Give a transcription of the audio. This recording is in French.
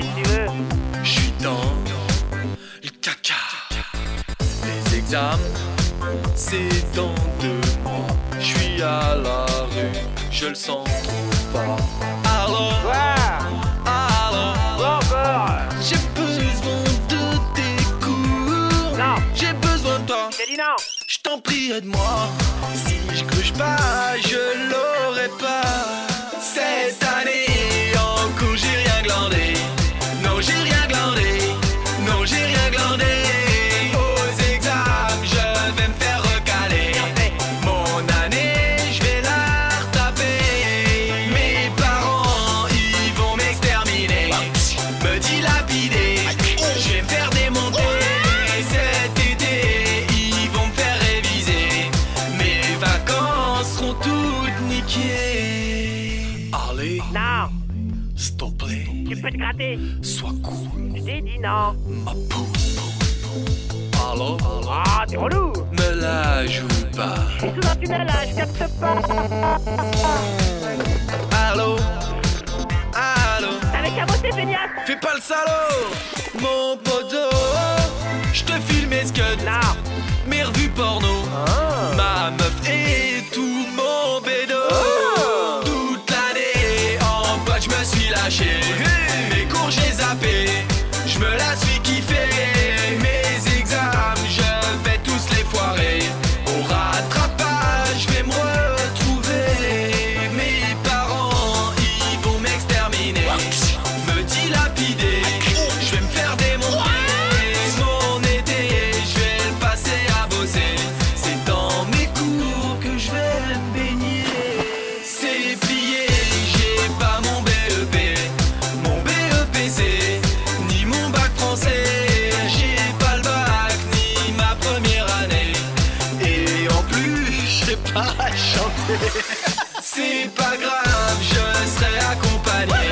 Tu veux Je suis dans le caca. Les examens, c'est dans deux mois. Je suis à la rue, je le sens trop pas. Alors, alors, j'ai besoin de tes cours. Non. J'ai besoin de toi. J'ai dit non Je t'en prie, aide-moi. Si je cruche pas, je l'aurais pas. Je vais me faire démonter. Cet été, ils vont me faire réviser. Mes vacances seront toutes niquées. Allez, Non s'il te plaît, Tu peux te gratter sois cool, Je t'ai dit non ma poule. Alors, Ah, t'es relou me la joue pas. Je suis sous un tunnel là, je capte pas Fais pas le salaud, mon poteau. Je te filme mes scuds, Non mes revues porno. Ma meuf et tout mon bédo. Toute l'année en pote, je me suis lâché. chanter. C'est pas grave, je serai accompagné.